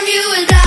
from you and I.